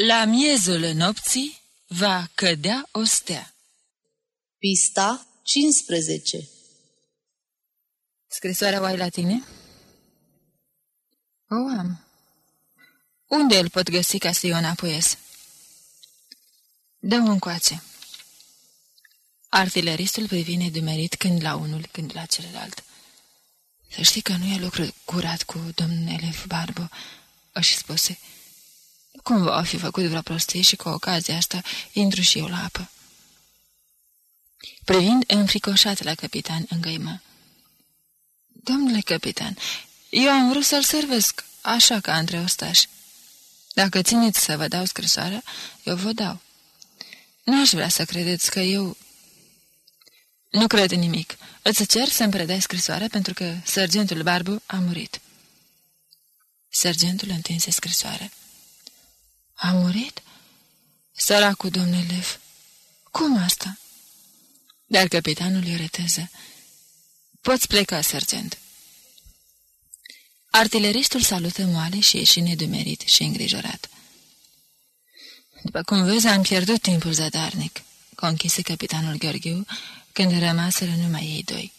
La miezul nopții va cădea o stea. Pista 15 Scrisoarea o ai la tine? O am. Unde îl pot găsi ca să-i o înapoiez? Dă-o încoace. Artileristul privi nedumerit când la unul, când la celălalt. Să știi că nu e lucru curat cu domnul elev Barbo, își spuse. Cum va fi făcut vreo prostie și cu ocazia asta intru și eu la apă. Privind înfricoșat la capitan, îngăimă. Domnule capitan, eu am vrut să-l servesc, așa ca între ostași. Dacă țineți să vă dau scrisoarea, eu vă dau. N-aș vrea să credeți că eu... Nu cred nimic. Îți cer să-mi predai scrisoarea pentru că sergentul Barbu a murit. Sergentul întinse scrisoarea. A murit? Săracul domnule Lev. Cum asta? Dar capitanul îi reteză. Poți pleca, sergent. Artileristul salută moale și ieși nedumerit și îngrijorat. După cum vezi, am pierdut timpul zadarnic, conchise capitanul Gheorghiu, când rămaseră numai ei doi.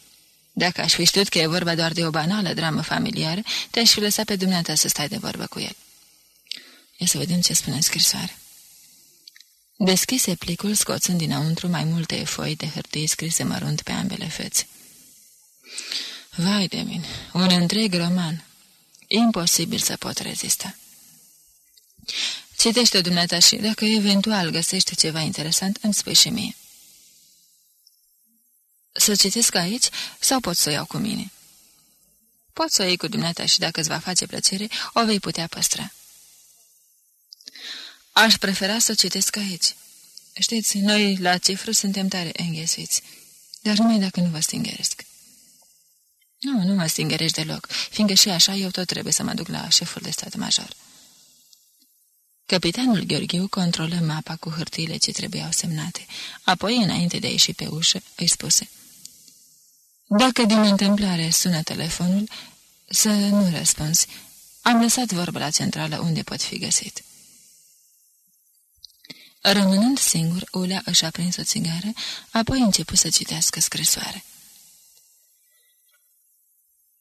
Dacă aș fi știut că e vorba doar de o banală dramă familiară, te-aș fi lăsat pe dumneata să stai de vorbă cu el. Ia să vedem ce spune scrisoare. Deschise plicul, scoțând dinăuntru mai multe foi de hârtie scrise mărunt pe ambele fețe. Vai de mine, un întreg roman. Imposibil să pot rezista. Citește dumneata și, dacă eventual găsește ceva interesant, îmi spui și mie. Să citesc aici sau pot să o iau cu mine? Pot să o iei cu dumneata și dacă îți va face plăcere, o vei putea păstra. Aș prefera să o citesc aici. Știți, noi la cifru suntem tare înghesuiți, dar numai dacă nu vă stingeresc. Nu, nu mă stingerești deloc, fiindcă și așa eu tot trebuie să mă duc la șeful de stat major. Capitanul Gheorghiu controlă mapa cu hârtiile ce trebuiau semnate. Apoi, înainte de a ieși pe ușă, îi spuse. Dacă din întâmplare sună telefonul, să nu răspunzi. Am lăsat vorba la centrală unde pot fi găsit. Rămânând singur, Ulea își a prins o țigară, apoi început să citească scrisoare.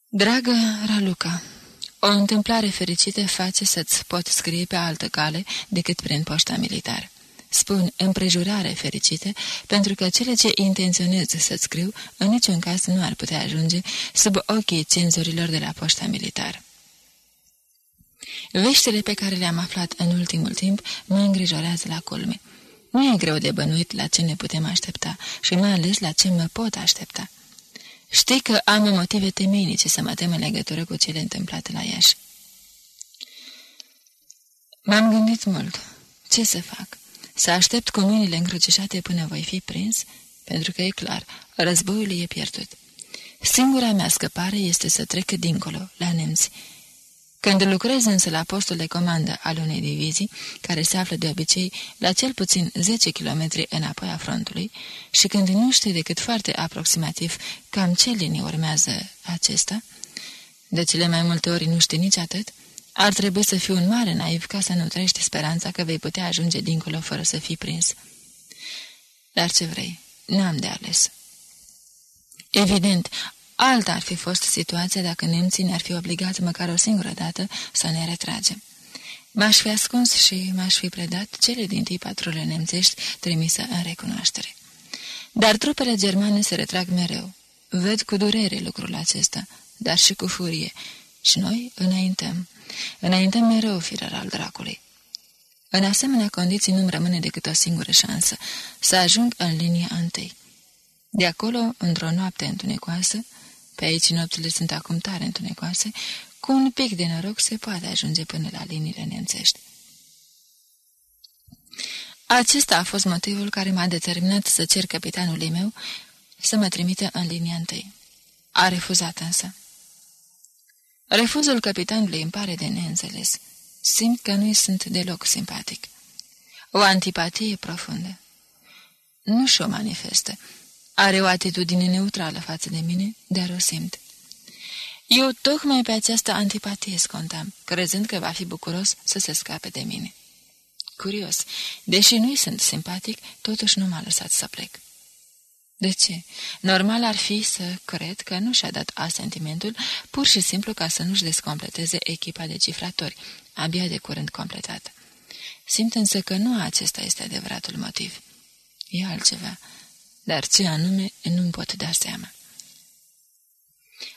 Dragă Raluca, o întâmplare fericită face să-ți pot scrie pe altă cale decât prin poșta militară. Spun împrejurare fericită, pentru că cele ce intenționez să-ți scriu, în niciun caz nu ar putea ajunge sub ochii cenzorilor de la poșta militară. Veștile pe care le-am aflat în ultimul timp mă îngrijorează la culme. Nu e greu de bănuit la ce ne putem aștepta și mai ales la ce mă pot aștepta. Știi că am motive temeinice să mă tem în legătură cu cele întâmplate la Iași. M-am gândit mult. Ce să fac? Să aștept cu mâinile încrucișate până voi fi prins? Pentru că e clar, războiul e pierdut. Singura mea scăpare este să trec dincolo, la nemți, când lucrez însă la postul de comandă al unei divizii, care se află de obicei la cel puțin 10 km înapoi a frontului, și când nu știu decât foarte aproximativ cam ce linie urmează acesta, de cele mai multe ori nu știi nici atât, ar trebui să fiu un mare naiv ca să nu trăiești speranța că vei putea ajunge dincolo fără să fii prins. Dar ce vrei, n-am de ales. Evident, Alta ar fi fost situația dacă nemții ne-ar fi obligat măcar o singură dată să ne retragem. M-aș fi ascuns și m-aș fi predat cele din tip patrule nemțești trimise în recunoaștere. Dar trupele germane se retrag mereu. Ved cu durere lucrul acesta, dar și cu furie. Și noi înaintăm. Înaintăm mereu, firar al dracului. În asemenea condiții nu-mi rămâne decât o singură șansă, să ajung în linia întâi. De acolo, într-o noapte întunecoasă, pe aici nopțile sunt acum tare întunecoase, cu un pic de noroc se poate ajunge până la liniile nemțești. Acesta a fost motivul care m-a determinat să cer capitanului meu să mă trimită în linia întâi. A refuzat însă. Refuzul capitanului îmi pare de neînțeles. Simt că nu-i sunt deloc simpatic. O antipatie profundă. Nu și-o manifestă, are o atitudine neutrală față de mine, dar o simt. Eu tocmai pe această antipatie scontam, crezând că va fi bucuros să se scape de mine. curios. Deși nu-i sunt simpatic, totuși nu m-a lăsat să plec. De ce? Normal ar fi să cred că nu și-a dat asentimentul pur și simplu ca să nu-și descompleteze echipa de cifratori, abia de curând completată. Simt însă că nu acesta este adevăratul motiv. E altceva, dar ce anume nu-mi pot da seama.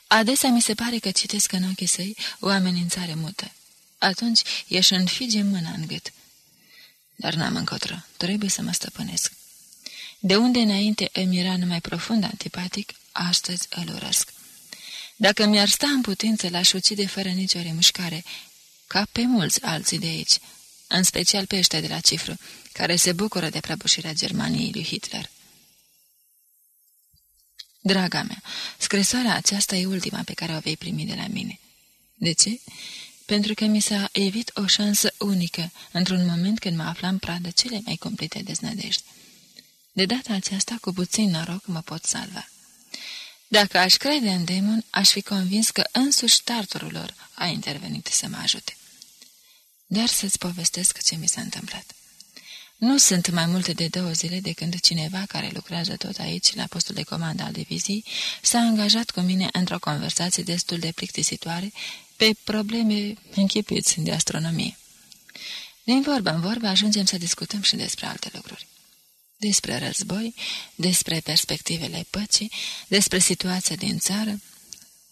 Adesea mi se pare că citesc în ochii săi o amenințare mută. Atunci ieși înfige mâna în gât. Dar n-am încotro, trebuie să mă stăpânesc. De unde înainte îmi era numai profund antipatic, astăzi îl urăsc. Dacă mi-ar sta în putință, l-aș ucide fără nicio remușcare, ca pe mulți alții de aici, în special pe ăștia de la cifru, care se bucură de prăbușirea Germaniei lui Hitler. Draga mea, scrisoarea aceasta e ultima pe care o vei primi de la mine. De ce? Pentru că mi s-a evit o șansă unică, într-un moment când mă aflam pradă cele mai complete deznădejde. De data aceasta, cu puțin noroc, mă pot salva. Dacă aș crede în demon, aș fi convins că însuși tartorul lor a intervenit să mă ajute. Dar să-ți povestesc ce mi s-a întâmplat. Nu sunt mai multe de două zile de când cineva care lucrează tot aici, la postul de comandă al divizii, s-a angajat cu mine într-o conversație destul de plictisitoare pe probleme închipuiți de astronomie. Din vorbă în vorbă ajungem să discutăm și despre alte lucruri. Despre război, despre perspectivele păcii, despre situația din țară.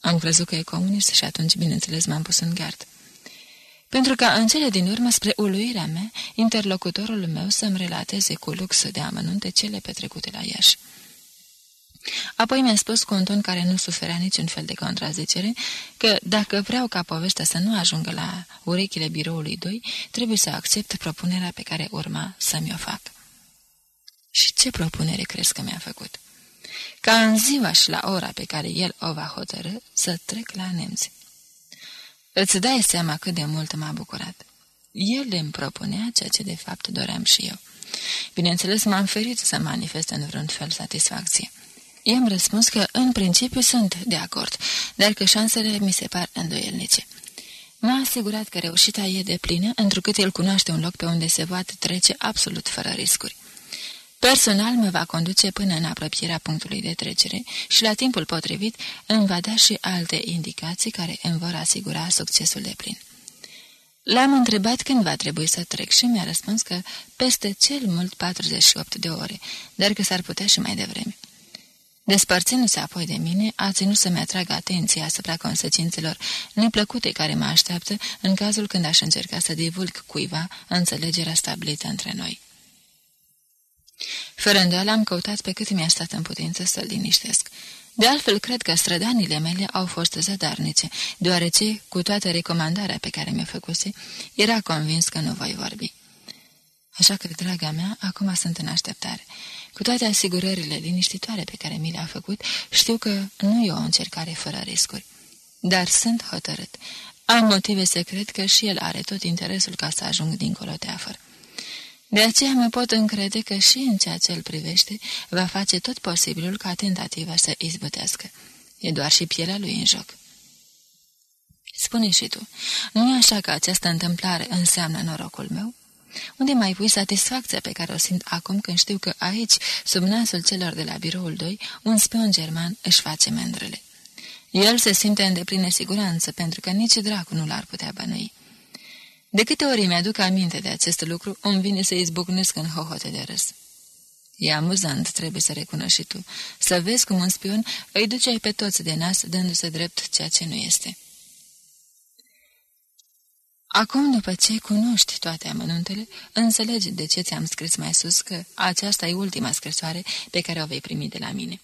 Am crezut că e comunist și atunci, bineînțeles, m-am pus în gard pentru ca în cele din urmă, spre uluirea mea, interlocutorul meu să-mi relateze cu lux de amănunte cele petrecute la Iași. Apoi mi-a spus cu un ton care nu suferea niciun fel de contrazicere că dacă vreau ca povestea să nu ajungă la urechile biroului 2, trebuie să accept propunerea pe care urma să mi-o fac. Și ce propunere crezi că mi-a făcut? Ca în ziua și la ora pe care el o va hotărâ să trec la nemți. Îți dai seama cât de mult m-a bucurat. El îmi propunea ceea ce de fapt doream și eu. Bineînțeles, m-am ferit să manifest în vreun fel satisfacție. I-am răspuns că, în principiu, sunt de acord, dar că șansele mi se par îndoielnice. M-a asigurat că reușita e de plină, întrucât el cunoaște un loc pe unde se poate trece absolut fără riscuri. Personal mă va conduce până în apropierea punctului de trecere și la timpul potrivit îmi va da și alte indicații care îmi vor asigura succesul de plin. L-am întrebat când va trebui să trec și mi-a răspuns că peste cel mult 48 de ore, dar că s-ar putea și mai devreme. Despărțindu-se apoi de mine, a ținut să-mi atragă atenția asupra consecințelor neplăcute care mă așteaptă în cazul când aș încerca să divulg cuiva înțelegerea stabilită între noi. Fără îndoială am căutat pe cât mi-a stat în putință să-l liniștesc. De altfel, cred că strădanile mele au fost zadarnice, deoarece, cu toată recomandarea pe care mi-o făcuse, era convins că nu voi vorbi. Așa că, draga mea, acum sunt în așteptare. Cu toate asigurările liniștitoare pe care mi le-a făcut, știu că nu e o încercare fără riscuri. Dar sunt hotărât. Am motive să cred că și el are tot interesul ca să ajung dincolo de afară. De aceea mă pot încrede că și în ceea ce îl privește va face tot posibilul ca tentativa să izbătească. E doar și pielea lui în joc. Spune și tu, nu e așa că această întâmplare înseamnă norocul meu? Unde mai pui satisfacția pe care o simt acum când știu că aici, sub nasul celor de la biroul 2, un spion german își face mendrele? El se simte în deplină siguranță, pentru că nici dracu nu l-ar putea bănui. De câte ori mi-aduc aminte de acest lucru, îmi vine să izbucnesc în hohote de râs. E amuzant, trebuie să recunoști și tu, să vezi cum un spion îi duce pe toți de nas, dându-se drept ceea ce nu este. Acum, după ce cunoști toate amănuntele, înțelegi de ce ți-am scris mai sus că aceasta e ultima scrisoare pe care o vei primi de la mine.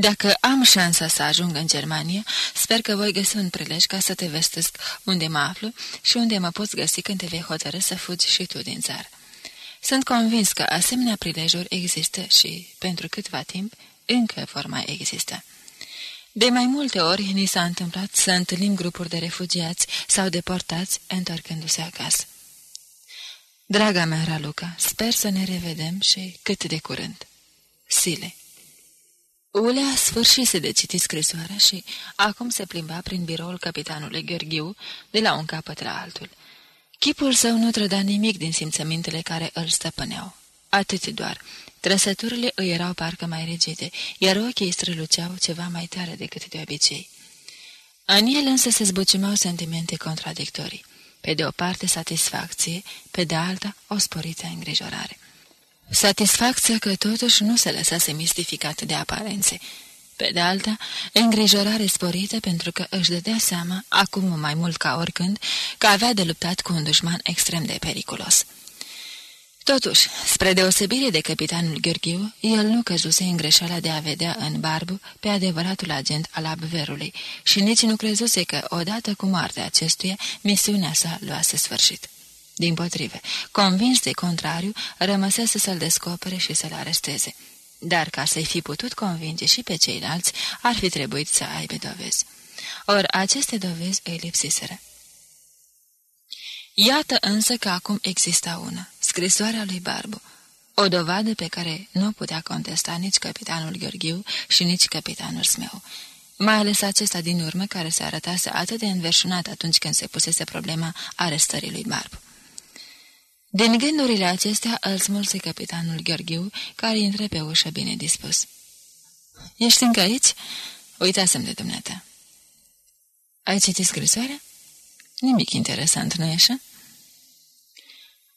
Dacă am șansa să ajung în Germania, sper că voi găsi un prilej ca să te vestesc unde mă aflu și unde mă poți găsi când te vei hotărâ să fugi și tu din țară. Sunt convins că asemenea prilejuri există și, pentru câtva timp, încă vor mai exista. De mai multe ori ni s-a întâmplat să întâlnim grupuri de refugiați sau deportați întorcându-se acasă. Draga mea, Raluca, sper să ne revedem și cât de curând. Sile Ulea sfârșise de citit scrisoarea și acum se plimba prin biroul capitanului Gheorghiu de la un capăt la altul. Chipul său nu trăda nimic din simțămintele care îl stăpâneau. Atât doar. Trăsăturile îi erau parcă mai rigide, iar ochii străluceau ceva mai tare decât de obicei. În el însă se zbuciumau sentimente contradictorii. Pe de o parte satisfacție, pe de alta o sporită îngrijorare. Satisfacția că totuși nu se lăsase mistificat de aparențe. Pe de alta, îngrijorare sporită pentru că își dădea seama, acum mai mult ca oricând, că avea de luptat cu un dușman extrem de periculos. Totuși, spre deosebire de capitanul Gheorghiu, el nu căzuse în greșeala de a vedea în barbu pe adevăratul agent al abverului și nici nu crezuse că, odată cu moartea acestuia, misiunea sa luase sfârșit. Din potrive, convins de contrariu, rămăsese să-l descopere și să-l aresteze. Dar ca să-i fi putut convinge și pe ceilalți, ar fi trebuit să aibă dovezi. Ori aceste dovezi îi lipsiseră. Iată însă că acum exista una, scrisoarea lui Barbu, o dovadă pe care nu putea contesta nici capitanul Gheorghiu și nici capitanul Smeu, mai ales acesta din urmă care se arătase atât de înverșunat atunci când se pusese problema arestării lui Barbu. Din gândurile acestea îl smulse capitanul Gheorghiu, care intră pe ușă bine dispus. Ești încă aici? Uitasem de dumneata." Ai citit scrisoarea?" Nimic interesant, nu-i așa?"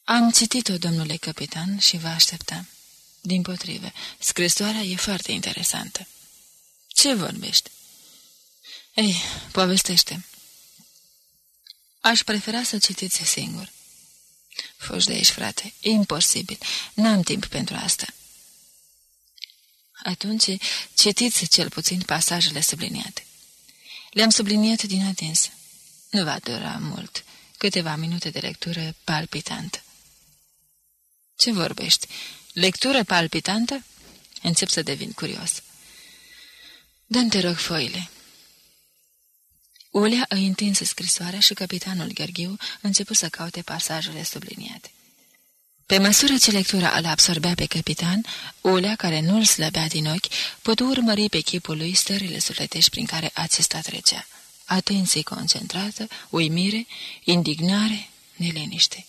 Am citit-o, domnule capitan, și vă așteptam. Din potrive, scrisoarea e foarte interesantă." Ce vorbești?" Ei, povestește." Aș prefera să citiți singur." Fugi de aici, frate. E imposibil. N-am timp pentru asta." Atunci, citiți cel puțin pasajele subliniate. Le-am subliniat din atins. Nu va dura mult. Câteva minute de lectură palpitantă. Ce vorbești? Lectură palpitantă? Încep să devin curios. Dă-mi, te rog, foile. Ulea îi întinse scrisoarea și capitanul Gheorghiu început să caute pasajele subliniate. Pe măsură ce lectura îl absorbea pe capitan, Ulea, care nu-l slăbea din ochi, putu urmări pe chipul lui stările sufletești prin care acesta trecea. Atenție concentrată, uimire, indignare, neliniște.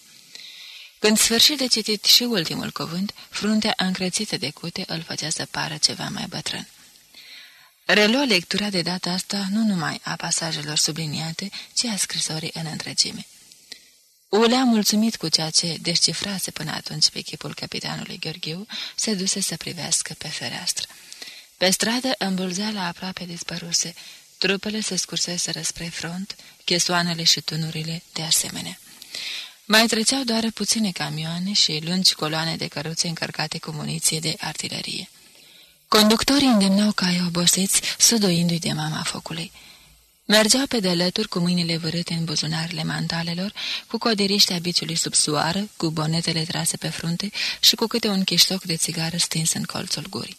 Când sfârșit de citit și ultimul cuvânt, fruntea încrețită de cute îl făcea să pară ceva mai bătrân. Reluă lectura de data asta nu numai a pasajelor subliniate, ci a scrisorii în întregime. Ulea, mulțumit cu ceea ce descifrase până atunci pe chipul capitanului Gheorghiu, se duse să privească pe fereastră. Pe stradă, îmbulzeala aproape dispăruse, trupele se scurseseră spre front, chesoanele și tunurile de asemenea. Mai treceau doar puține camioane și lungi coloane de căruțe încărcate cu muniție de artilerie. Conductorii îndemnau cai obosiți, sudoindu-i de mama focului. Mergeau pe delături cu mâinile vârâte în buzunarele mantalelor, cu coderiștea biciului sub soară, cu bonetele trase pe frunte și cu câte un chiștoc de țigară stins în colțul gurii.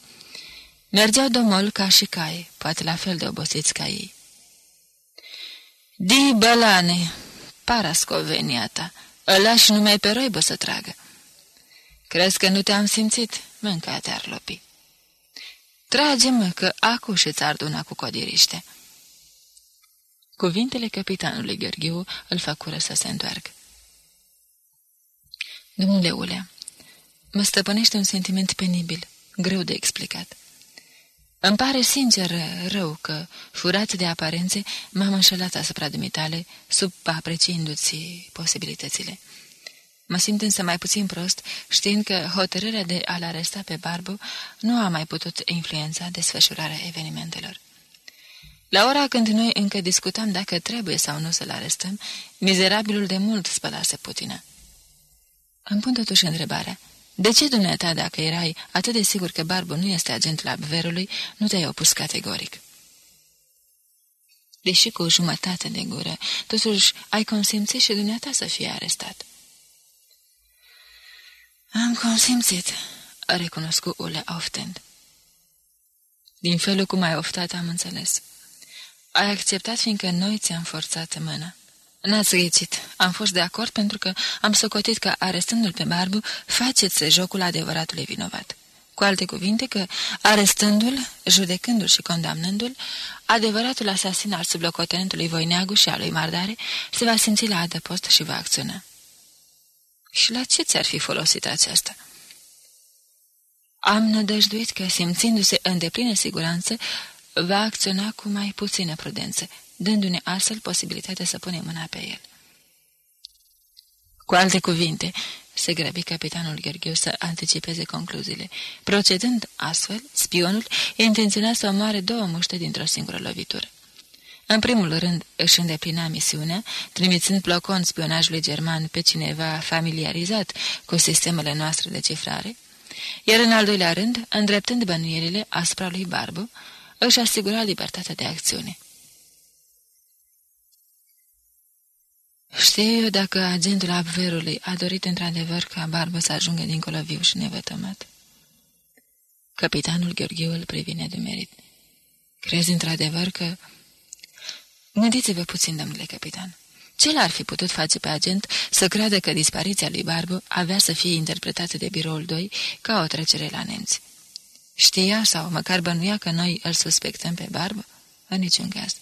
Mergeau domol ca și cai, poate la fel de obosiți ca ei. Di, bălane, parascovenia ta, ăla și numai pe roibă să tragă. Crezi că nu te-am simțit? Mânca te-ar lopi. Trage-mă că acu și-ți arduna cu codiriște. Cuvintele capitanului Gheorghiu îl făcură să se întoarcă. Domnule Ulea, mă stăpânește un sentiment penibil, greu de explicat. Îmi pare sincer rău că, furat de aparențe, m-am înșelat asupra dumitale, sub apreciindu-ți posibilitățile. Mă simt însă mai puțin prost, știind că hotărârea de a-l aresta pe Barbu nu a mai putut influența desfășurarea evenimentelor. La ora când noi încă discutam dacă trebuie sau nu să-l arestăm, mizerabilul de mult spălase putină. Îmi pun totuși întrebarea. De ce dumneata, dacă erai atât de sigur că Barbu nu este agent la Verului, nu te-ai opus categoric? Deși cu o jumătate de gură, totuși ai consimțit și dumneata să fie arestat. Am consimțit, a recunoscut Ule oftend. Din felul cum ai oftat am înțeles. Ai acceptat fiindcă noi ți-am forțat mâna. N-ați ghicit. Am fost de acord pentru că am socotit că, arestându-l pe barbu, faceți jocul adevăratului vinovat. Cu alte cuvinte că, arestându-l, judecându-l și condamnându-l, adevăratul asasin al sublocotenentului Voineagu și al lui Mardare se va simți la adăpost și va acționa. Și la ce ți-ar fi folosit aceasta? Am nădăjduit că, simțindu-se în deplină siguranță, va acționa cu mai puțină prudență, dându-ne astfel posibilitatea să punem mâna pe el. Cu alte cuvinte, se grăbi capitanul Gheorghiu să anticipeze concluziile. Procedând astfel, spionul intenționa să omoare două muște dintr-o singură lovitură. În primul rând își îndeplina misiunea, trimițând plocon spionajului german pe cineva familiarizat cu sistemele noastre de cifrare, iar în al doilea rând, îndreptând bănuierile asupra lui Barbu, își asigura libertatea de acțiune. Știu eu dacă agentul Abverului a dorit într-adevăr ca Barbă să ajungă dincolo viu și nevătămat. Capitanul Gheorghiu îl privine de merit. Crezi într-adevăr că... Gândiți-vă puțin, domnule capitan. Ce l-ar fi putut face pe agent să creadă că dispariția lui Barbu avea să fie interpretată de biroul 2 ca o trecere la nemți? Știa sau măcar bănuia că noi îl suspectăm pe Barbu? În niciun caz.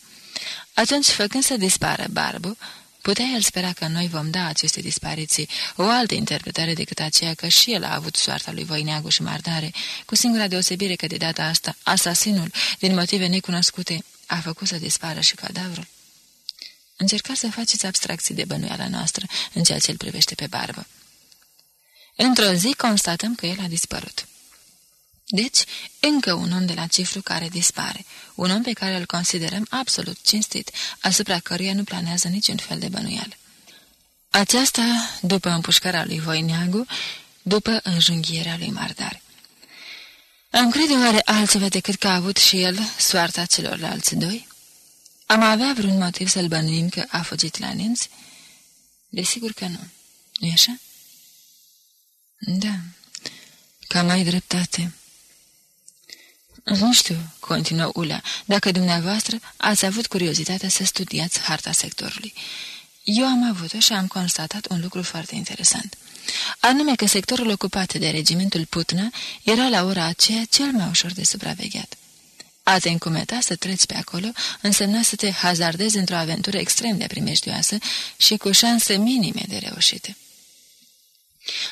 Atunci, făcând să dispară Barbu, Putea el spera că noi vom da aceste dispariții o altă interpretare decât aceea că și el a avut soarta lui Voineagu și Mardare, cu singura deosebire că de data asta asasinul, din motive necunoscute, a făcut să dispară și cadavrul. Încercați să faceți abstracții de bănuiala noastră în ceea ce îl privește pe barbă. Într-o zi constatăm că el a dispărut. Deci, încă un om de la cifru care dispare, un om pe care îl considerăm absolut cinstit, asupra căruia nu planează niciun fel de bănuială. Aceasta după împușcarea lui Voineagu, după înjunghierea lui Mardar. Am crede oare altceva decât că a avut și el soarta celorlalți doi? Am avea vreun motiv să-l bănuim că a fugit la nemți? Desigur că nu. nu așa? Da, cam ai dreptate. Nu știu, continuă Ulea, dacă dumneavoastră ați avut curiozitatea să studiați harta sectorului. Eu am avut-o și am constatat un lucru foarte interesant. Anume că sectorul ocupat de regimentul Putna era la ora aceea cel mai ușor de supravegheat. A te încumeta să treci pe acolo însemna să te hazardezi într-o aventură extrem de primejdioasă și cu șanse minime de reușită.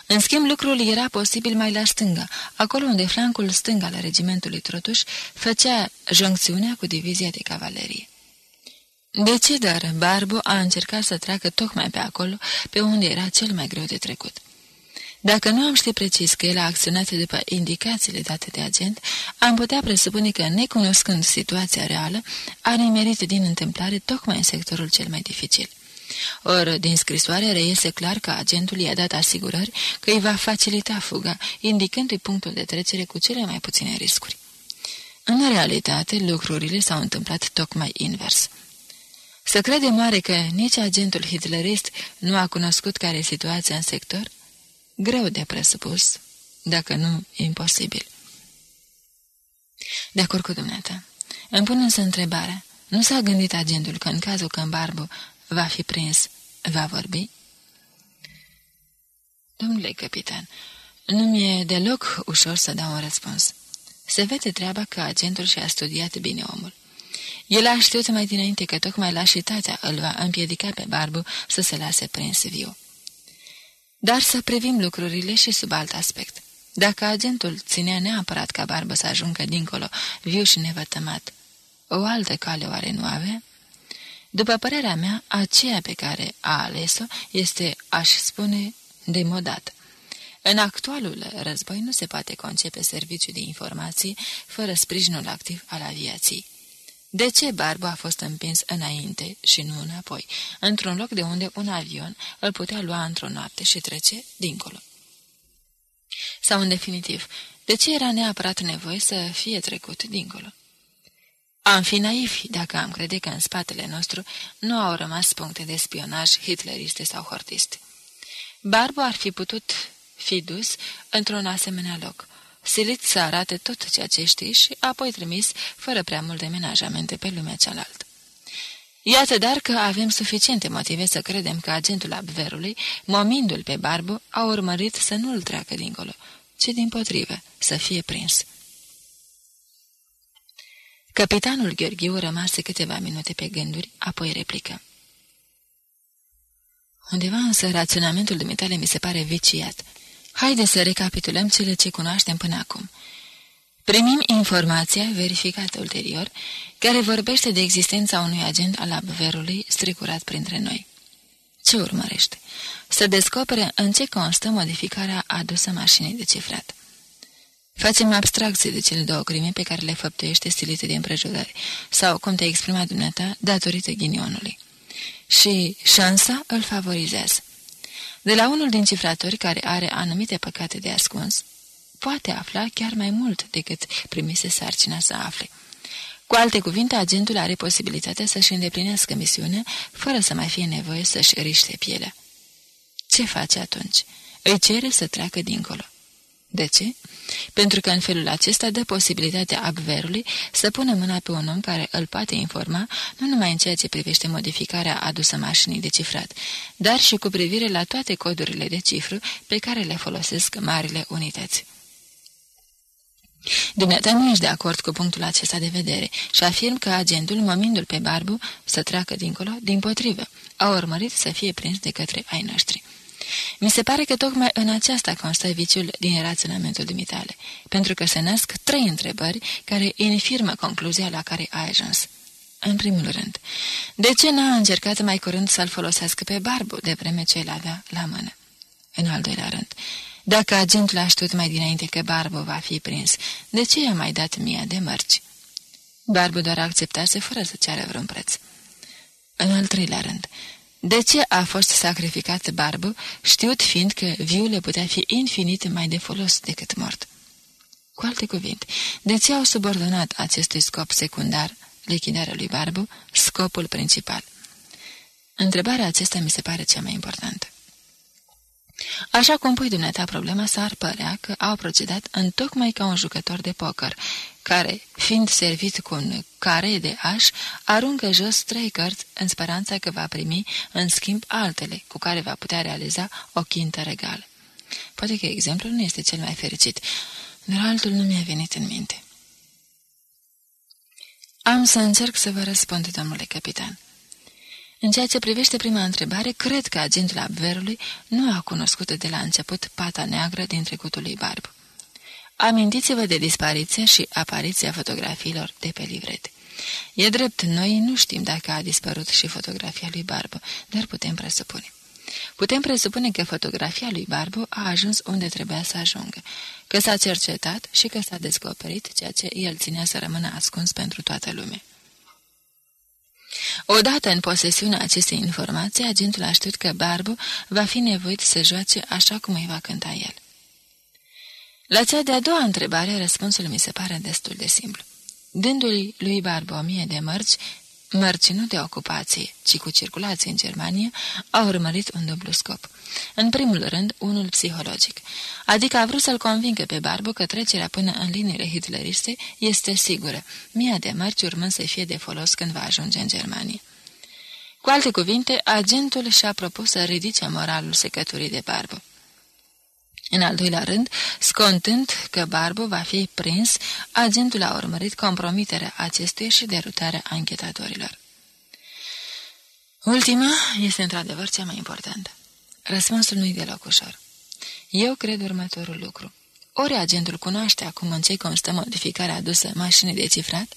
În schimb, lucrul era posibil mai la stânga, acolo unde flancul stâng al regimentului Trotuș făcea joncțiunea cu divizia de cavalerie. De ce, dar, Barbu a încercat să treacă tocmai pe acolo, pe unde era cel mai greu de trecut. Dacă nu am ști precis că el a acționat după indicațiile date de agent, am putea presupune că, necunoscând situația reală, a nimerit din întâmplare tocmai în sectorul cel mai dificil. Ori, din scrisoare reiese clar că agentul i-a dat asigurări că îi va facilita fuga, indicându-i punctul de trecere cu cele mai puține riscuri. În realitate, lucrurile s-au întâmplat tocmai invers. Să credem oare că nici agentul hitlerist nu a cunoscut care e situația în sector? Greu de presupus, dacă nu imposibil. De acord cu dumneata. Îmi pun însă întrebarea. Nu s-a gândit agentul că în cazul când Barbu va fi prins, va vorbi? Domnule capitan, nu mi-e deloc ușor să dau un răspuns. Se vede treaba că agentul și-a studiat bine omul. El a știut mai dinainte că tocmai lașitatea îl va împiedica pe barbu să se lase prins viu. Dar să privim lucrurile și sub alt aspect. Dacă agentul ținea neapărat ca barbă să ajungă dincolo, viu și nevătămat, o altă cale oare nu avea? După părerea mea, aceea pe care a ales-o este, aș spune, demodată. În actualul război nu se poate concepe serviciu de informații fără sprijinul activ al aviației. De ce Barbu a fost împins înainte și nu înapoi, într-un loc de unde un avion îl putea lua într-o noapte și trece dincolo? Sau, în definitiv, de ce era neapărat nevoie să fie trecut dincolo? Am fi naivi dacă am crede că în spatele nostru nu au rămas puncte de spionaj hitleriste sau hortiste. Barbu ar fi putut fi dus într-un asemenea loc, silit să arate tot ceea ce știi și apoi trimis fără prea multe menajamente pe lumea cealaltă. Iată dar că avem suficiente motive să credem că agentul Abverului, momindu-l pe Barbu, a urmărit să nu-l treacă dincolo, ci din potrivă, să fie prins. Capitanul Gheorghiu rămase câteva minute pe gânduri, apoi replică. Undeva însă raționamentul dumitale mi se pare viciat. Haide să recapitulăm cele ce cunoaștem până acum. Primim informația, verificată ulterior, care vorbește de existența unui agent al abverului stricurat printre noi. Ce urmărește? Să descopere în ce constă modificarea adusă mașinii de cifrat. Facem abstracție de cele două crime pe care le făptuiește stilite de împrejurări, sau, cum te-ai exprimat dumneata, datorită ghinionului. Și șansa îl favorizează. De la unul din cifratori care are anumite păcate de ascuns, poate afla chiar mai mult decât primise sarcina să afle. Cu alte cuvinte, agentul are posibilitatea să-și îndeplinească misiunea fără să mai fie nevoie să-și riște pielea. Ce face atunci? Îi cere să treacă dincolo. De ce? Pentru că în felul acesta dă posibilitatea abverului să pună mâna pe un om care îl poate informa nu numai în ceea ce privește modificarea adusă mașinii de cifrat, dar și cu privire la toate codurile de cifru pe care le folosesc marile unități. Dumneata nu ești de acord cu punctul acesta de vedere și afirm că agentul, mămindu-l pe barbu să treacă dincolo, din potrivă, a urmărit să fie prins de către ai noștri. Mi se pare că tocmai în aceasta constă viciul din raționamentul dumitale, pentru că se nasc trei întrebări care infirmă concluzia la care a ajuns. În primul rând, de ce n-a încercat mai curând să-l folosească pe barbu de vreme ce îl avea la mână? În al doilea rând, dacă agentul a știut mai dinainte că Barbu va fi prins, de ce i-a mai dat mie de mărci? Barbu doar acceptase fără să ceară vreun preț. În al treilea rând, de ce a fost sacrificat Barbu, știut fiind că viul le putea fi infinit mai de folos decât mort? Cu alte cuvinte, de ce au subordonat acestui scop secundar, lichidarea lui Barbu, scopul principal? Întrebarea acesta mi se pare cea mai importantă. Așa cum pui dumneata problema, s-ar părea că au procedat în tocmai ca un jucător de poker, care, fiind servit cu un care de aș, aruncă jos trei cărți în speranța că va primi, în schimb, altele, cu care va putea realiza o chintă regală. Poate că exemplul nu este cel mai fericit, dar altul nu mi-a venit în minte. Am să încerc să vă răspund, domnule capitan. În ceea ce privește prima întrebare, cred că agentul Abverului nu a cunoscut de la început pata neagră din trecutul lui Barb. Amintiți-vă de dispariția și apariția fotografiilor de pe livrete. E drept, noi nu știm dacă a dispărut și fotografia lui Barbu, dar putem presupune. Putem presupune că fotografia lui Barbu a ajuns unde trebuia să ajungă, că s-a cercetat și că s-a descoperit ceea ce el ținea să rămână ascuns pentru toată lumea. Odată în posesiunea acestei informații, agentul a știut că Barbu va fi nevoit să joace așa cum îi va cânta el. La cea de-a doua întrebare, răspunsul mi se pare destul de simplu. Dându-i lui Barbu o mie de mărci, mărci nu de ocupație, ci cu circulație în Germania, a urmărit un dublu scop. În primul rând, unul psihologic, adică a vrut să-l convingă pe Barbu că trecerea până în liniile hitleriste este sigură, mia de mărci urmând să fie de folos când va ajunge în Germania. Cu alte cuvinte, agentul și-a propus să ridice moralul secăturii de Barbu. În al doilea rând, scontând că Barbu va fi prins, agentul a urmărit compromiterea acestuia și derutarea anchetatorilor. Ultima este într-adevăr cea mai importantă. Răspunsul nu-i deloc ușor. Eu cred următorul lucru. Ori agentul cunoaște acum în ce constă modificarea adusă mașinii de cifrat,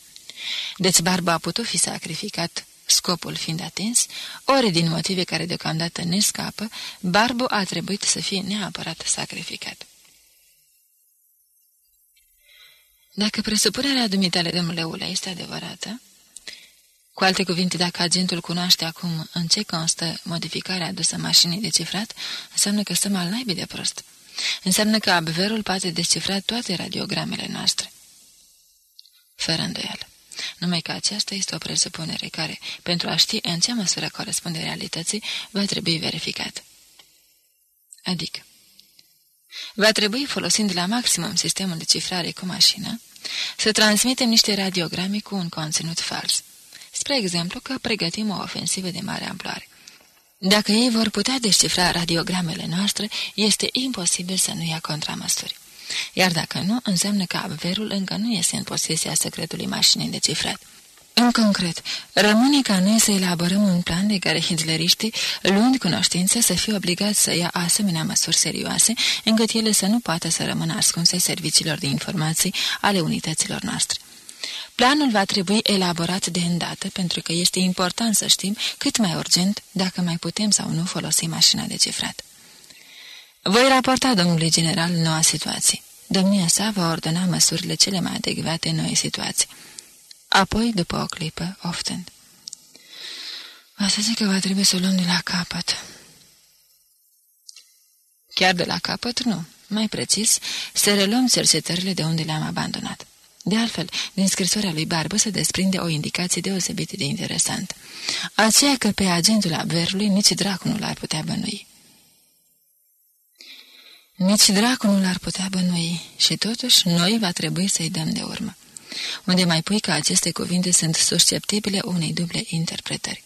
deci Barba a putut fi sacrificat scopul fiind atins, ori din motive care deocamdată ne scapă, Barbu a trebuit să fie neapărat sacrificat. Dacă presupunerea dumitale, domnule Ula, este adevărată, cu alte cuvinte, dacă agentul cunoaște acum în ce constă modificarea adusă mașinii de cifrat, înseamnă că stăm al naibii de prost. Înseamnă că abverul poate descifra toate radiogramele noastre. Fără îndoială. Numai că aceasta este o presupunere care, pentru a ști în ce măsură corespunde realității, va trebui verificat. Adică, va trebui, folosind la maximum sistemul de cifrare cu mașină, să transmitem niște radiograme cu un conținut fals. Spre exemplu că pregătim o ofensivă de mare amploare. Dacă ei vor putea descifra radiogramele noastre, este imposibil să nu ia contramăsuri. Iar dacă nu, înseamnă că Abverul încă nu este în posesia secretului mașinii de cifrat. În concret, rămâne ca noi să elaborăm un plan de care hitleriștii, luând cunoștință, să fie obligați să ia asemenea măsuri serioase, încât ele să nu poată să rămână ascunse serviciilor de informații ale unităților noastre. Planul va trebui elaborat de îndată, pentru că este important să știm cât mai urgent dacă mai putem sau nu folosi mașina de cifrat. Voi raporta domnului general noua situație. Domnia sa va ordona măsurile cele mai adecvate în noi situații. Apoi, după o clipă, oftând. Va să zic că va trebui să o luăm de la capăt. Chiar de la capăt, nu. Mai precis, să reluăm cercetările de unde le-am abandonat. De altfel, din scrisoarea lui Barbă se desprinde o indicație deosebit de interesantă. Aceea că pe agentul Abverului nici dracu nu l-ar putea bănui. Nici dracu nu l-ar putea bănui și totuși noi va trebui să-i dăm de urmă. Unde mai pui că aceste cuvinte sunt susceptibile unei duble interpretări.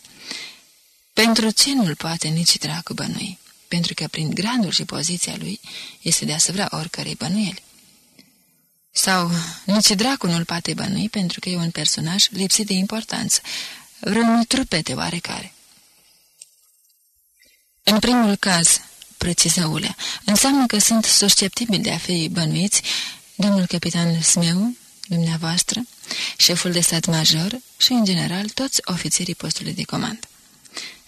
Pentru ce nu-l poate nici dracu bănui? Pentru că prin gradul și poziția lui este deasupra oricărei bănuieli. Sau nici dracu nu-l poate bănui pentru că e un personaj lipsit de importanță, vreun trupete oarecare. În primul caz, preciză Ulea, înseamnă că sunt susceptibili de a fi bănuiți domnul capitan Smeu, dumneavoastră, șeful de stat major și, în general, toți ofițerii postului de comandă.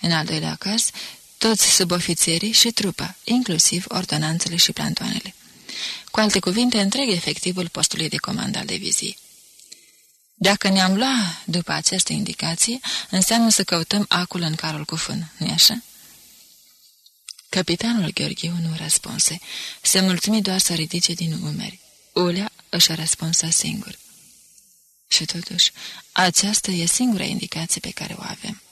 În al doilea caz, toți subofițerii și trupa, inclusiv ordonanțele și plantoanele. Cu alte cuvinte, întreg efectivul postului de comandă al diviziei. Dacă ne-am luat după această indicație, înseamnă să căutăm acul în carul cu fân, nu-i așa? Capitanul Gheorghiu nu răspunse. Se mulțumi doar să ridice din umeri. Ulea își răspunsa singur. Și totuși, aceasta e singura indicație pe care o avem.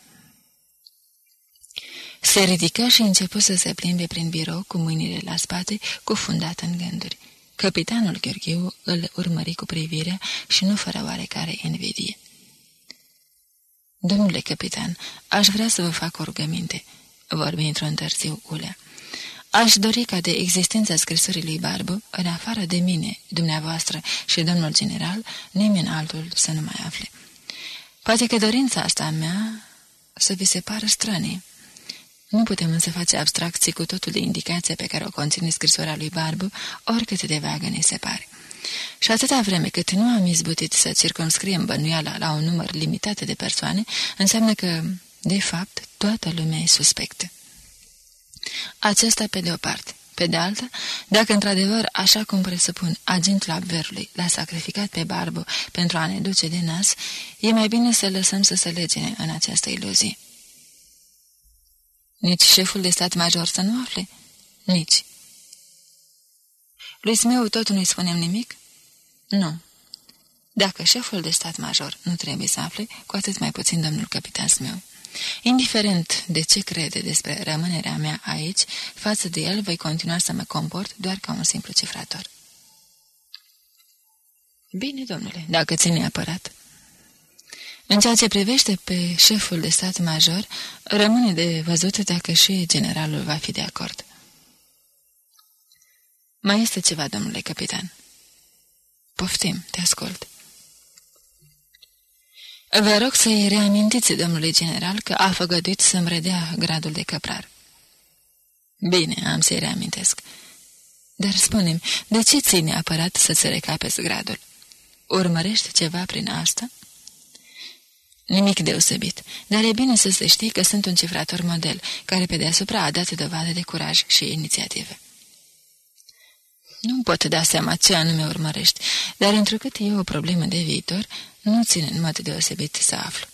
Se ridică și începu să se plimbe prin birou cu mâinile la spate, cufundat în gânduri. Capitanul Gheorghiu îl urmări cu privirea și nu fără oarecare invidie. Domnule capitan, aș vrea să vă fac o rugăminte," vorbi într-un târziu Ulea. Aș dori ca de existența scrisorii lui Barbu, în afară de mine, dumneavoastră și domnul general, nimeni altul să nu mai afle. Poate că dorința asta a mea să vi se pară strănie. Nu putem însă face abstracții cu totul de indicația pe care o conține scrisoarea lui Barbu, oricât de vagă ne se pare. Și atâta vreme cât nu am izbutit să circumscriem bănuiala la un număr limitat de persoane, înseamnă că, de fapt, toată lumea e suspectă. Acesta pe de o parte. Pe de alta, dacă într-adevăr, așa cum presupun, agentul Abverului l-a sacrificat pe Barbu pentru a ne duce de nas, e mai bine să lăsăm să se legene în această iluzie. Nici șeful de stat major să nu afle? Nici. Lui Smeu tot nu-i spunem nimic? Nu. Dacă șeful de stat major nu trebuie să afle, cu atât mai puțin domnul capitan Smeu. Indiferent de ce crede despre rămânerea mea aici, față de el voi continua să mă comport doar ca un simplu cifrator. Bine, domnule, dacă ți neapărat. În ceea ce privește pe șeful de stat major, rămâne de văzut dacă și generalul va fi de acord. Mai este ceva, domnule capitan. Poftim, te ascult. Vă rog să-i reamintiți domnului general că a făgăduit să-mi redea gradul de căprar. Bine, am să-i reamintesc. Dar spune de ce ții neapărat să-ți recapezi gradul? Urmărești ceva prin asta? Nimic deosebit, dar e bine să se știi că sunt un cifrator model, care pe deasupra a dat dovadă de curaj și inițiativă. Nu pot da seama ce anume urmărești, dar întrucât e o problemă de viitor, nu țin în mod deosebit să aflu.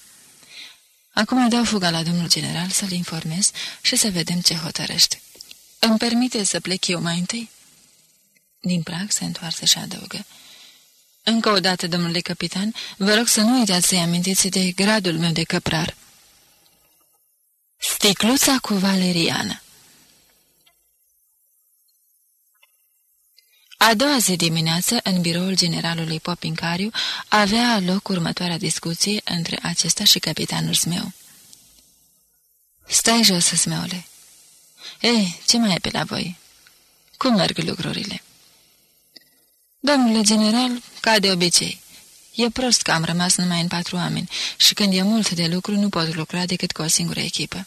Acum dau fuga la domnul general să-l informez și să vedem ce hotărăște. Îmi permite să plec eu mai întâi? Din prag se întoarce și adăugă. Încă o dată, domnule capitan, vă rog să nu uitați să-i amintiți de gradul meu de căprar. Sticluța cu valeriană A doua zi dimineață, în biroul generalului Popincariu, avea loc următoarea discuție între acesta și capitanul Smeu. Stai jos, Smeule. Ei, ce mai e pe la voi? Cum merg lucrurile?" Domnule general, ca de obicei, E prost că am rămas numai în patru oameni și când e mult de lucru nu pot lucra decât cu o singură echipă.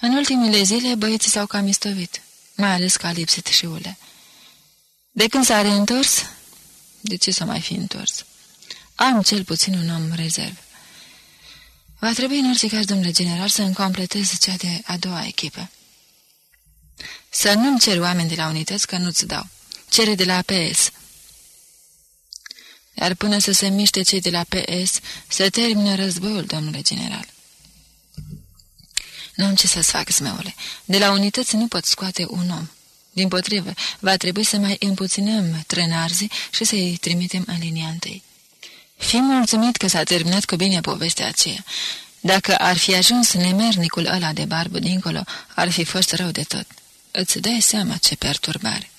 În ultimele zile băieții s-au cam istovit, mai ales că a lipsit și ule. De când s-a reîntors? De ce să mai fi întors? Am cel puțin un om rezerv. Va trebui în orice caz, domnule general, să-mi completez cea de a doua echipă. Să nu-mi cer oameni de la unități, că nu-ți dau. Cere de la PS. Dar până să se miște cei de la PS, să termină războiul, domnule general. Nu am ce să-ți fac, smeule. De la unități nu pot scoate un om. Din potrivă, va trebui să mai împuținăm trenarzii și să-i trimitem în linia întâi. Fii mulțumit că s-a terminat cu bine povestea aceea. Dacă ar fi ajuns nemernicul ăla de barbă dincolo, ar fi fost rău de tot. Îți dai seama ce perturbare.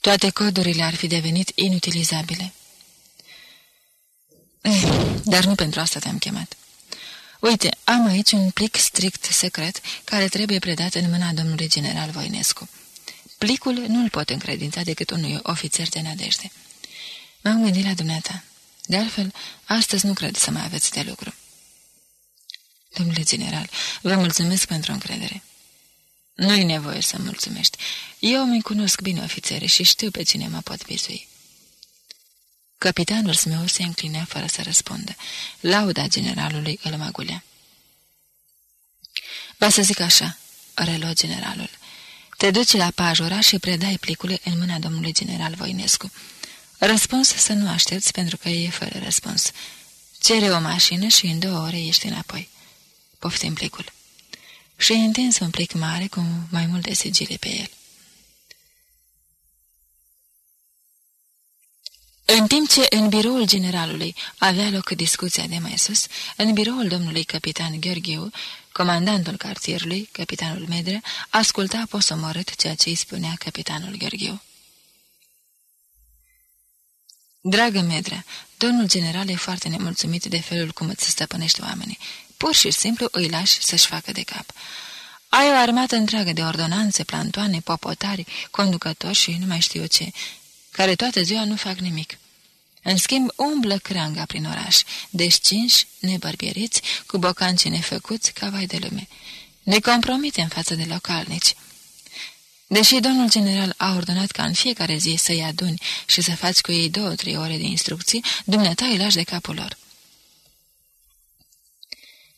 Toate codurile ar fi devenit inutilizabile. Eh, dar nu pentru asta te-am chemat. Uite, am aici un plic strict secret care trebuie predat în mâna domnului general Voinescu. Plicul nu-l pot încredința decât unui ofițer de nădejde. M-am gândit la dumneata. De altfel, astăzi nu cred să mai aveți de lucru. Domnule general, vă mulțumesc pentru încredere. Nu-i nevoie să mulțumești. Eu mi cunosc bine ofițere și știu pe cine mă pot bizui. Capitanul meu se înclinea fără să răspundă. Lauda generalului îl măgulea. Va să zic așa, reluă generalul. Te duci la pajura și predai plicul în mâna domnului general Voinescu. Răspuns să nu aștepți pentru că e fără răspuns. Cere o mașină și în două ore ești înapoi. Poftim plicul. Și întins un plic mare cu mai multe sigile pe el. În timp ce în biroul generalului avea loc discuția de mai sus, în biroul domnului capitan Gheorgheu, comandantul cartierului, capitanul Medre, asculta posomorât ceea ce îi spunea capitanul Gheorgheu. Dragă Medrea, domnul general e foarte nemulțumit de felul cum îți stăpânești oamenii. Pur și simplu îi lași să-și facă de cap. Ai o armată întreagă de ordonanțe, plantoane, popotari, conducători și nu mai știu ce, care toată ziua nu fac nimic. În schimb, umblă creanga prin oraș, descinși, nebărbieriți, cu bocanci nefăcuți ca vai de lume. Ne compromite în față de localnici. Deși domnul general a ordonat ca în fiecare zi să-i aduni și să faci cu ei două-trei ore de instrucții, dumneata îi lași de capul lor.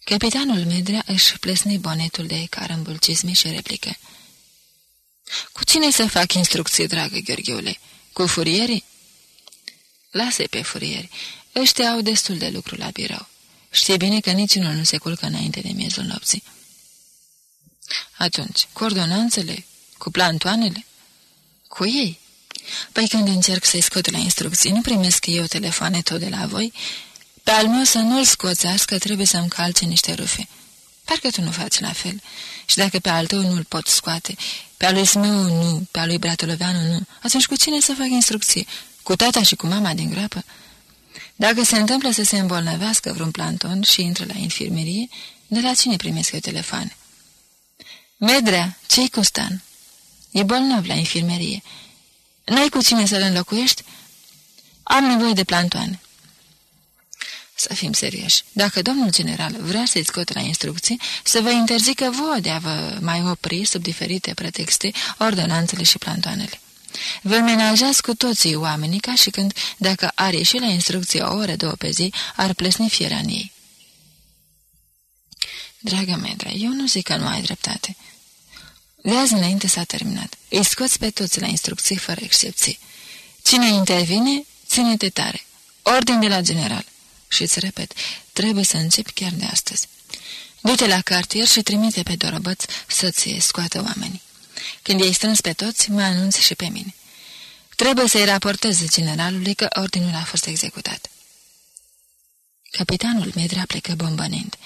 Capitanul Medrea își plesni bonetul de carambul cizmi și replică. Cu cine să fac instrucții, dragă Gheorgheule? Cu furierii? Lasă pe furieri. Ăștia au destul de lucru la birou. Știi bine că niciunul nu se culcă înainte de miezul nopții. Atunci, coordonanțele, cu plantoanele? Cu ei? Păi când încerc să-i scot la instrucții, nu primesc eu telefoane tot de la voi? Pe al meu să nu-l scoțească, trebuie să-mi calce niște rufe. Parcă tu nu faci la fel. Și dacă pe al tău nu-l pot scoate, pe al lui Smeu nu, pe al lui Bratoloveanu nu, atunci cu cine să fac instrucții? Cu tata și cu mama din groapă? Dacă se întâmplă să se îmbolnăvească vreun planton și intră la infirmerie, de la cine primesc eu telefoane? Medrea, ce-i cu Stan? E bolnav la infirmerie. N-ai cu cine să-l înlocuiești? Am nevoie de plantoane. Să fim serioși. Dacă domnul general vrea să-i scot la instrucții, să vă interzică vouă de a vă mai opri sub diferite pretexte ordonanțele și plantoanele. Vă menajați cu toții oamenii ca și când, dacă ar ieși la instrucție o oră, două pe zi, ar plesni fiera în ei. Dragă Medra, eu nu zic că nu ai dreptate. De azi înainte s-a terminat. Îi scoți pe toți la instrucții fără excepție. Cine intervine, ține-te tare. Ordin de la general. Și îți repet, trebuie să începi chiar de astăzi. Du-te la cartier și trimite pe dorobăț să-ți scoată oamenii. Când i-ai strâns pe toți, mă anunți și pe mine. Trebuie să-i raporteze generalului că ordinul a fost executat. Capitanul Medrea plecă bombănind.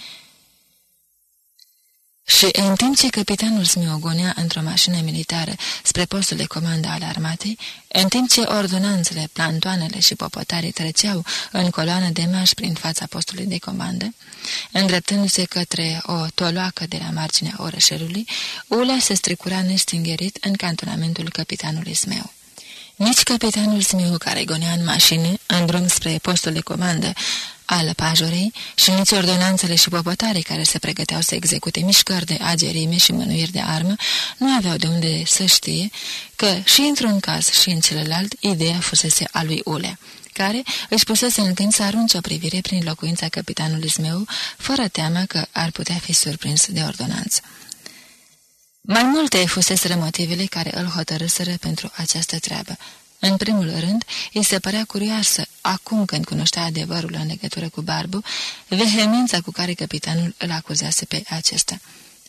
Și în timp ce capitanul smiogonea într-o mașină militară spre postul de comandă al armatei, în timp ce ordonanțele, plantoanele și popotarii treceau în coloană de marș prin fața postului de comandă, îndreptându-se către o toloacă de la marginea orășelului, Ula se stricura nestingerit în cantonamentul capitanului smeu. Nici capitanul Smiu, care gonea în mașină, în drum spre postul de comandă al pajorei, și nici ordonanțele și popătarii care se pregăteau să execute mișcări de agerime și mânuiri de armă, nu aveau de unde să știe că și într-un caz și în celălalt, ideea fusese a lui Ulea care își pusese în gând să arunce o privire prin locuința capitanului Zmeu, fără teamă că ar putea fi surprins de ordonanță. Mai multe fuseseră motivele care îl hotărâsără pentru această treabă. În primul rând, îi se părea curioasă, acum când cunoștea adevărul în legătură cu Barbu, vehemența cu care capitanul îl acuzase pe acesta.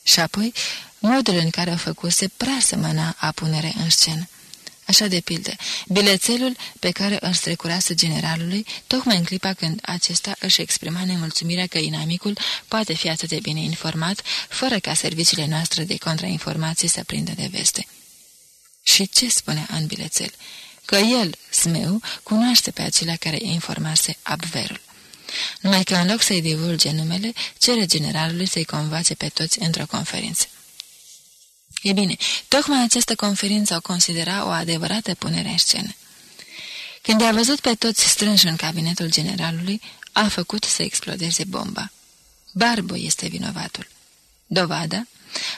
Și apoi, modul în care o făcuse prea semăna a punere în scenă. Așa de pildă, bilețelul pe care îl strecurase generalului, tocmai în clipa când acesta își exprima nemulțumirea că inamicul poate fi atât de bine informat, fără ca serviciile noastre de contrainformații să prindă de veste. Și ce spunea în bilețel? Că el, Smeu, cunoaște pe acelea care informase Abverul. Numai că în loc să-i divulge numele, cere generalului să-i convațe pe toți într-o conferință. E bine, tocmai această conferință o considera o adevărată punere în scenă. Când a văzut pe toți strânși în cabinetul generalului, a făcut să explodeze bomba. Barbo este vinovatul. Dovada?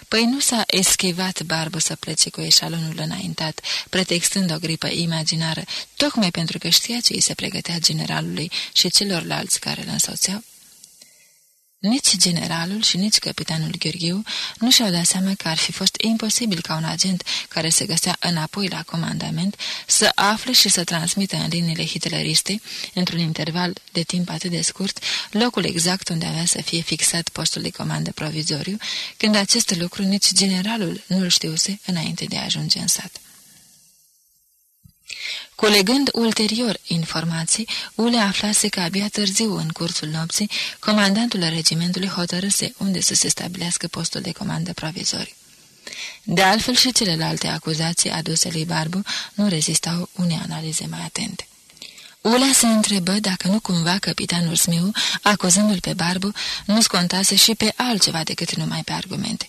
Păi nu s-a eschivat Barbo să plece cu eșalonul înaintat, pretextând o gripă imaginară, tocmai pentru că știa ce îi se pregătea generalului și celorlalți care îl însoțeau? Nici generalul și nici capitanul Gheorghiu nu și-au dat seama că ar fi fost imposibil ca un agent care se găsea înapoi la comandament să afle și să transmită în liniile hitleriste, într-un interval de timp atât de scurt, locul exact unde avea să fie fixat postul de comandă provizoriu, când acest lucru nici generalul nu-l știuse înainte de a ajunge în sat. Colegând ulterior informații, Ule aflase că abia târziu, în cursul nopții, comandantul regimentului hotărâse unde să se stabilească postul de comandă provizoriu. De altfel și celelalte acuzații aduse lui Barbu nu rezistau unei analize mai atente. Ulea se întrebă dacă nu cumva capitanul Smiu, acuzându-l pe Barbu, nu scontase și pe altceva decât numai pe argumente.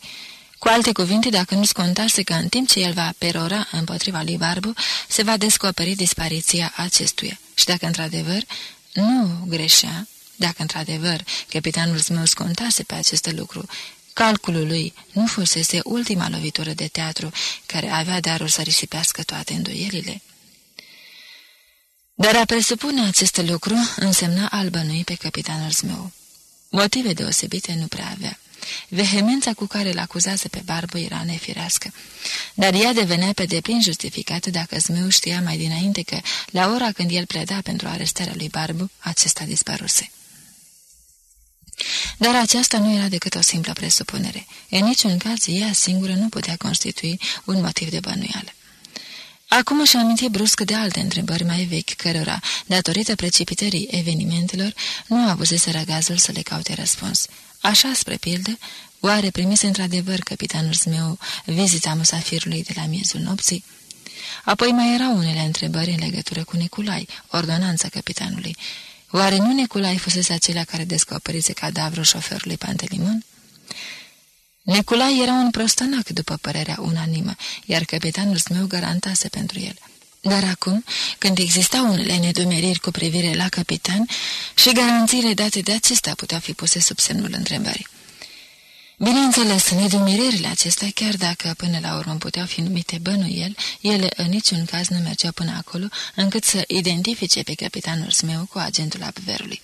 Cu alte cuvinte, dacă nu scontase că în timp ce el va perora împotriva lui Barbu, se va descoperi dispariția acestuia. Și dacă într-adevăr nu greșea, dacă într-adevăr capitanul meu scontase pe acest lucru, calculul lui nu fusese ultima lovitură de teatru care avea darul să risipească toate îndoielile. Dar a presupune acest lucru însemna albănui pe capitanul meu. Motive deosebite nu prea avea. Vehemența cu care îl acuzează pe barbă era nefirească, dar ea devenea pe deplin justificată dacă Zmeu știa mai dinainte că, la ora când el pleda pentru arestarea lui Barbu, acesta dispăruse. Dar aceasta nu era decât o simplă presupunere. În niciun caz, ea singură nu putea constitui un motiv de bănuială. Acum își aminti brusc de alte întrebări mai vechi, cărora, datorită precipitării evenimentelor, nu avusese răgazul să le caute răspuns. Așa, spre pildă, oare primise într-adevăr capitanul meu vizita musafirului de la miezul nopții? Apoi mai erau unele întrebări în legătură cu Neculai, ordonanța capitanului. Oare nu Neculai fusese acela care descoperise cadavrul șoferului Pantelimon? Neculai era un prostănac, după părerea unanimă, iar capitanul meu garantase pentru el. Dar acum, când existau unele nedumeriri cu privire la capitan, și garanțiile date de acesta puteau fi puse sub semnul întrebării. Bineînțeles, nedumeririle acestea, chiar dacă până la urmă puteau fi numite bănuiel, ele în niciun caz nu mergeau până acolo, încât să identifice pe capitanul meu cu agentul Abverului.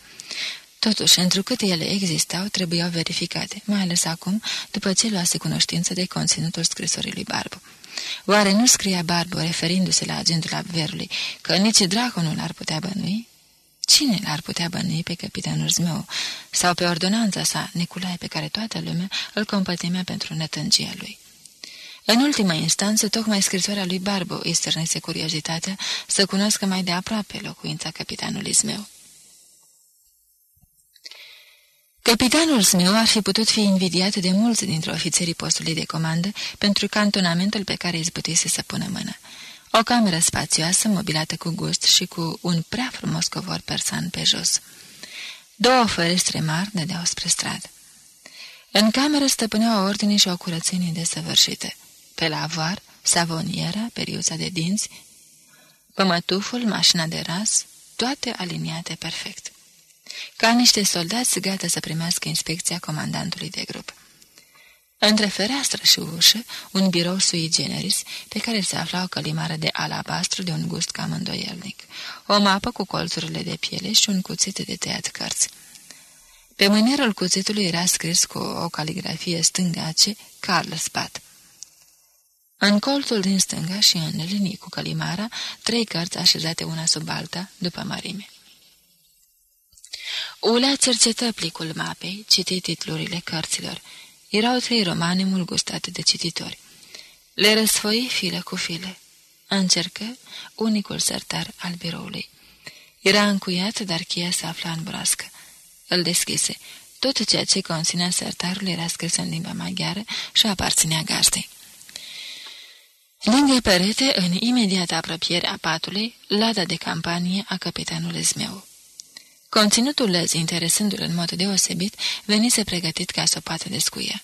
Totuși, întrucât ele existau, trebuiau verificate, mai ales acum, după ce luase cunoștință de conținutul scrisorii lui Barbu. Oare nu scria Barbu, referindu-se la agentul Abverului, că nici draconul ar putea bănui? Cine l-ar putea bănui pe capitanul Zmeu sau pe ordonanța sa, Nicolae, pe care toată lumea îl compătimea pentru netângia lui? În ultima instanță, tocmai scrisoarea lui Barbu îi stârnise curiozitatea să cunoască mai de aproape locuința capitanului Zmeu. Capitanul Smeu ar fi putut fi invidiat de mulți dintre ofițerii postului de comandă pentru cantonamentul pe care izbutise să pună mână. O cameră spațioasă, mobilată cu gust și cu un prea frumos covor persan pe jos. Două ferestre mari dădeau spre stradă. În cameră stăpânea o ordine și o curățenie desăvârșite. Pe lavoar, savoniera, periuța de dinți, Pămătuful, mașina de ras, toate aliniate perfect. Ca niște soldați gata să primească inspecția comandantului de grup. Între fereastră și ușă, un birou sui generis, pe care se afla o călimară de alabastru de un gust cam îndoielnic, o mapă cu colțurile de piele și un cuțit de tăiat cărți. Pe mânerul cuțitului era scris cu o caligrafie stângace, Carl Spat. În colțul din stânga și în linii cu călimara, trei cărți așezate una sub alta, după mărime. Ulea cercetă plicul mapei, citi titlurile cărților. Erau trei romane mult gustate de cititori. Le răsfoi file cu file. Încercă unicul sertar al biroului. Era încuiat, dar cheia se afla în broască. Îl deschise. Tot ceea ce conținea sertarul era scris în limba maghiară și aparținea gazdei. Lângă perete, în imediată apropiere a patului, lada de campanie a capitanului Zmeu. Conținutul lăzii, interesându-l în mod deosebit, venise pregătit ca să o poată descuia.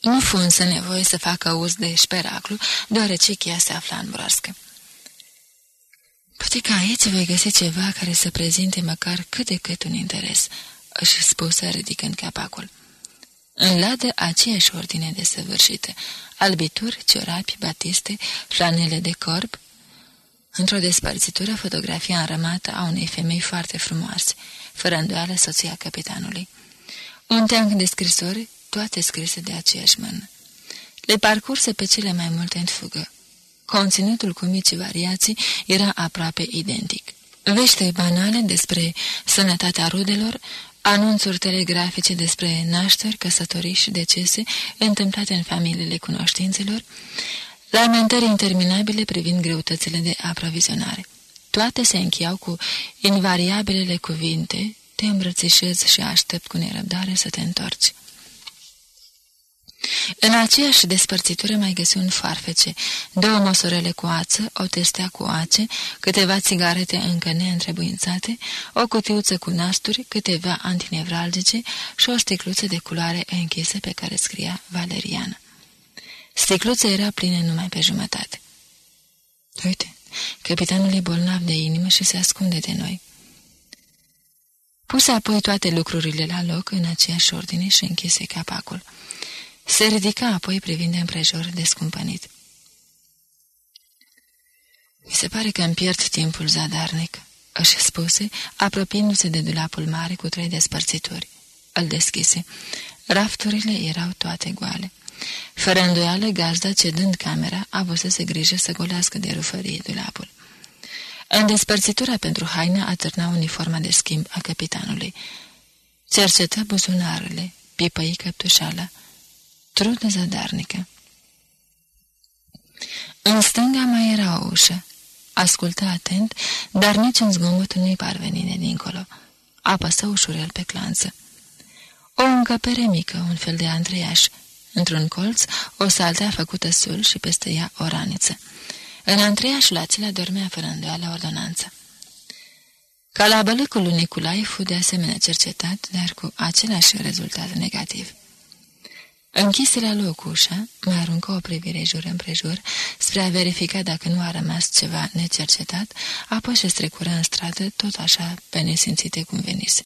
Nu fu însă nevoie să facă uz de șperaclu, deoarece cheia se afla în broască. Poate că aici vei găsi ceva care să prezinte măcar cât de cât un interes, își spuse ridicând capacul. În ladă aceeași ordine desăvârșită, albituri, ciorapi, batiste, flanele de corb. Într-o despărțitură, fotografia înrămată a unei femei foarte frumoase, fără îndoială soția capitanului. Un teanc de scrisori, toate scrise de aceeași mână. Le parcurse pe cele mai multe în fugă. Conținutul cu mici variații era aproape identic. Vește banale despre sănătatea rudelor, anunțuri telegrafice despre nașteri, căsătoriți și decese întâmplate în familiile cunoștințelor, lamentări interminabile privind greutățile de aprovizionare. Toate se încheiau cu invariabilele cuvinte, te îmbrățișez și aștept cu nerăbdare să te întorci. În aceeași despărțitură mai găsi un farfece, două măsurele cu ață, o testea cu ace, câteva țigarete încă neîntrebuințate, o cutiuță cu nasturi, câteva antinevralgice și o sticluță de culoare închisă pe care scria Valeriană. Sticluța era plină numai pe jumătate. Uite, capitanul e bolnav de inimă și se ascunde de noi. Puse apoi toate lucrurile la loc în aceeași ordine și închise capacul. Se ridica apoi privind împrejur descumpănit. Mi se pare că îmi pierd timpul zadarnic, își spuse, apropiindu-se de dulapul mare cu trei despărțituri. Îl deschise. Rafturile erau toate goale. Fără îndoială, gazda, cedând camera, a avut să se grijă să golească de rufărie dulapul. În despărțitura pentru haină atârna uniforma de schimb a capitanului. Cercetă buzunarele, pipăi căptușala trudă zadarnică. În stânga mai era o ușă. Ascultă atent, dar nici în zgomot nu-i parvenine dincolo. Apăsă ușurel pe clanță. O încăpere mică, un fel de antreiaș. Într-un colț, o saltea făcută sul și peste ea o raniță. În antreiașul acela dormea fără îndoială ordonanță. Ca la bălâcul lui Niculai fu de asemenea cercetat, dar cu același rezultat negativ. Închise la loc ușa, mai aruncă o privire jur împrejur, spre a verifica dacă nu a rămas ceva necercetat, apoi se strecură în stradă, tot așa, pe nesimțite cum venise.